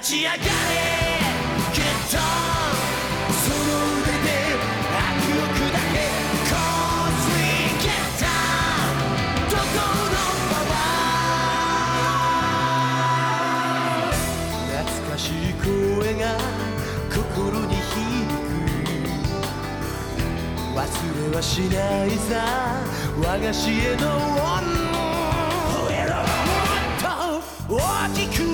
ち上がれその腕で悪を砕けコースにゲッどこのパワー懐かしい声が心に響く。忘れはしないさ。和菓子への恩吠えろ。もっと大きく